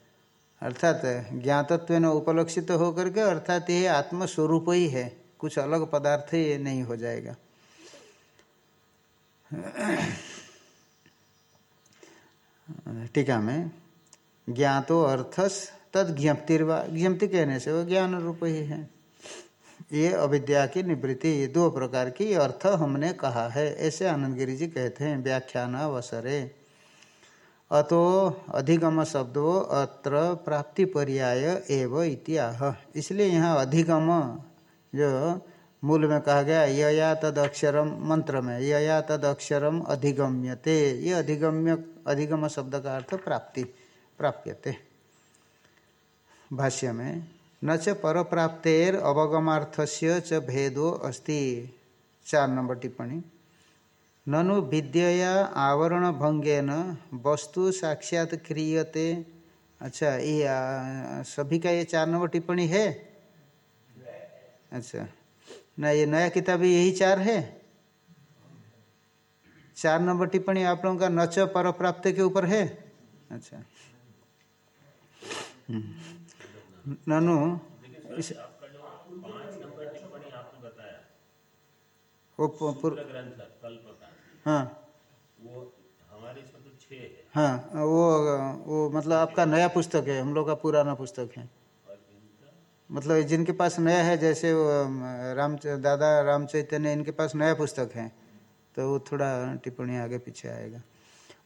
अर्थात ज्ञातत्व न उपलक्षित होकर के अर्थात ये आत्मस्वरूप ही है। कुछ अलग पदार्थ ये नहीं हो जाएगा। टीका में, ज्ञातो अर्थस तद ज्ञप्तिर्वा, ज्ञप्ति कहने से वो ज्ञान रूप ही है। ये अविद्या की निवृत्ति दो प्रकार की अर्थ हमने कहा है, ऐसे आनंद गिरी जी कहते हैं व्याख्यान अवसरे अतो अधिगम शब्दों अत्र प्राप्ति पर्याय एव इत्याह। इसलिए यहाँ अधिगम जो मूल में कहा गया यया तद अक्षरम मंत्र में, यया तद अक्षरम अधिगम्यते। ये अधिगम्य, अधिगम शब्द का अर्थ प्राप्ति, प्राप्यते। भाष्य में, न च पर प्राप्तेर अवगमार्थस्य च भेदो अस्ति। चार नंबर टिप्पणी। ननु विद्या आवरण भंगेन वस्तु साक्षात क्रियते। अच्छा ये सभी का ये चार नंबर टिप्पणी है? अच्छा। ना ये नया किताब यही चार है? चार नंबर टिप्पणी आप लोगों का नच पर प्राप्त के ऊपर है? अच्छा। हम्म। ननु, इस वो हाँ वो हमारे तो हाँ वो वो मतलब आपका नया पुस्तक है, हम लोग का पुराना पुस्तक है। मतलब जिनके पास नया है, जैसे राम, दादा राम चैतन्य इनके पास नया पुस्तक है तो वो थोड़ा टिप्पणी आगे पीछे आएगा।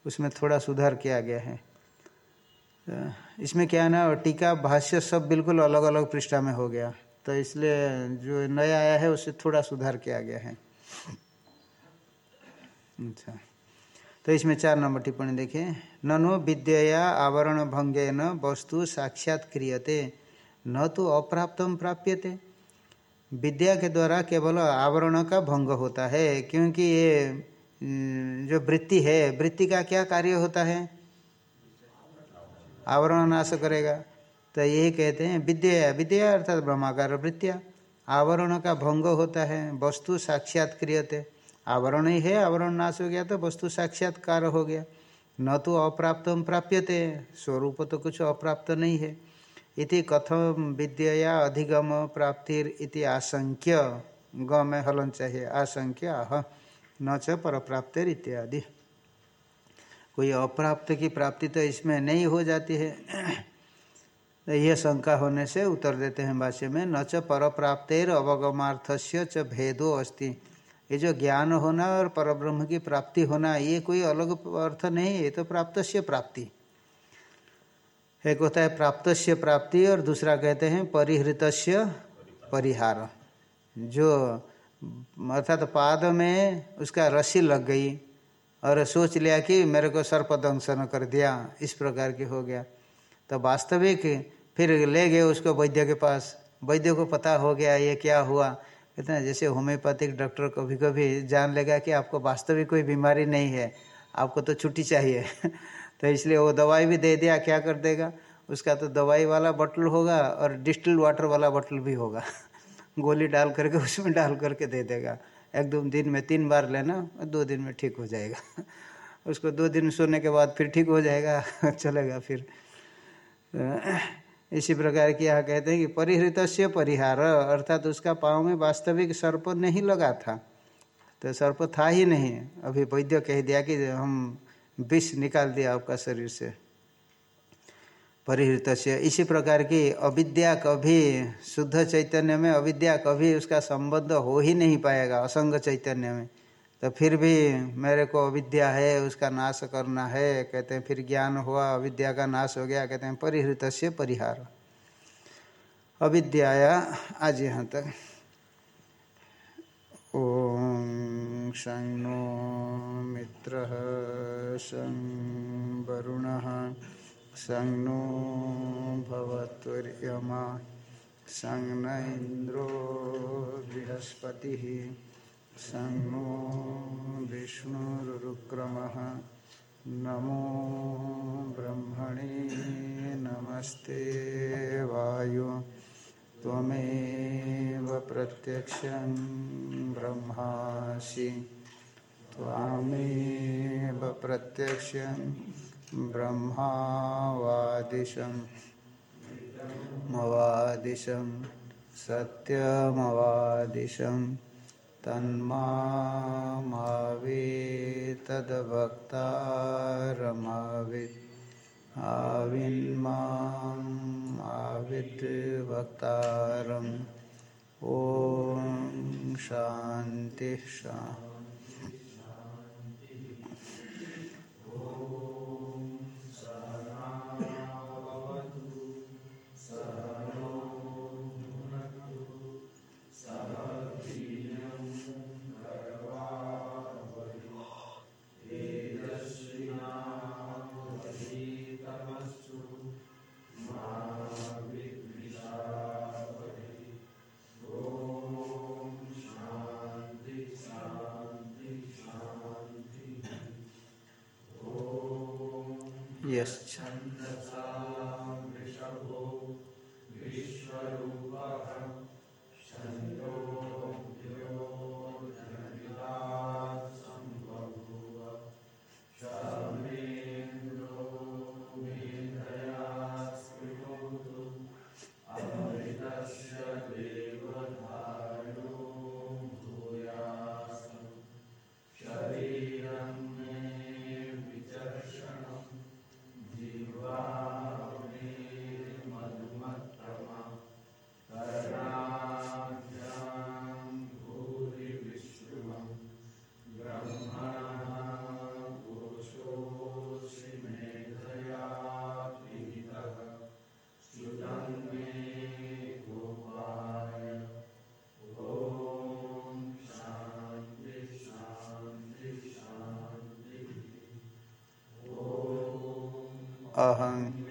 उसमें थोड़ा सुधार किया गया है। इसमें क्या है ना, टीका, भाष्य सब बिल्कुल अलग अलग पृष्ठा में हो गया। तो इसलिए जो नया आया है उससे थोड़ा सुधार किया गया है। अच्छा। तो इसमें चार नंबर टिप्पणी देखिए। ननु विद्या आवरण भंगे न वस्तु साक्षात क्रियते। न तो अप्राप्तम प्राप्यते। विद्या के द्वारा केवल आवरण का भंग होता है, क्योंकि ये जो वृत्ति है, वृत्ति का क्या कार्य होता है? आवरण नाश करेगा। तो यही कहते हैं, विद्या विद्या अर्थात ब्रह्माकार वृत्तिया। आवरण का भंग होता है, वस्तु साक्षात क्रियते। आवरण ही है, आवरण नाश हो गया तो वस्तु साक्षात्कार हो गया। न तो अप्राप्त प्राप्यते, स्वरूप तो कुछ अप्राप्त नहीं है। इति कथम विद्या अधिगम प्राप्तिर इति आशंक्य। ग में हलन चाहिए आशंक्य आह, न च पर प्राप्तिर इत्यादि। कोई अप्राप्त की प्राप्ति तो इसमें नहीं हो जाती है। तो यह शंका होने से उत्तर देते हैं भाष्य में, न च पर अवगमार्थ अवगमार्थस्य च भेदो अस्ति। ये जो ज्ञान होना और परब्रह्म की प्राप्ति होना, ये कोई अलग अर्थ नहीं है तो प्राप्त से प्राप्ति। एक होता है प्राप्त प्राप्ति और दूसरा कहते हैं परिहृत परिहार। जो, अर्थात पाद में उसका रस्सी लग गई और सोच लिया कि मेरे को सर्प दंशन कर दिया, इस प्रकार की हो गया। तो वास्तविक फिर ले गए उसको वैद्य के पास। वैद्य को पता हो गया ये क्या हुआ। कहते हैं, जैसे होम्योपैथिक डॉक्टर कभी कभी जान लेगा कि आपको वास्तविक कोई बीमारी नहीं है, आपको तो छुट्टी चाहिए। तो इसलिए वो दवाई भी दे दिया, क्या कर देगा? उसका तो दवाई वाला बटल होगा और डिस्टिल वाटर वाला बटल भी होगा। गोली डाल करके उसमें डाल करके दे देगा। एक दो दिन में तीन बार लेना, दो दिन में ठीक हो जाएगा। उसको दो दिन सोने के बाद फिर ठीक हो जाएगा, चलेगा फिर। इसी प्रकार की यहाँ कहते हैं कि परिहृत से परिहार, अर्थात उसका पाँव में वास्तविक सर्प नहीं लगा था। तो सर्प था ही नहीं। अभी वैद्य कह दिया कि हम विष निकाल दिया आपका शरीर से। परिहृत से इसी प्रकार की अविद्या कभी, शुद्ध चैतन्य में अविद्या कभी उसका संबंध हो ही नहीं पाएगा असंग चैतन्य में। तो फिर भी मेरे को अविद्या है, उसका नाश करना है, कहते हैं फिर ज्ञान हुआ, अविद्या का नाश हो गया, कहते हैं परिहृत से परिहार। अविद्याया आज यहाँ तक। ओम शं नो मित्र शं वरुण शं नो भवत्वर्यमा शं न इंद्रो बृहस्पति शं नो विष्णुरुक्रमः नमो ब्रह्मणे नमस्ते वायु त्वमेव प्रत्यक्षं ब्रह्मासि। त्वामेव प्रत्यक्षं ब्रह्मावादिशं। मवादिशं सत्यमवादिशं। आविन्माम् आविद्भक्तारम् ॐ शान्तिः शान्तिः। अहं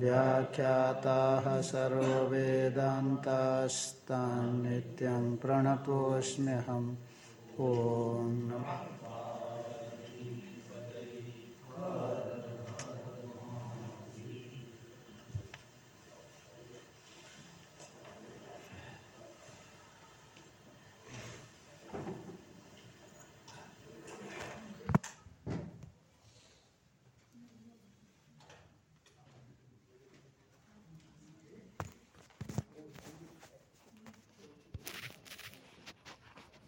व्याख्याताः सर्ववेदान्तास्तान् नित्यं प्रणतोऽस्म्यहम्। ॐ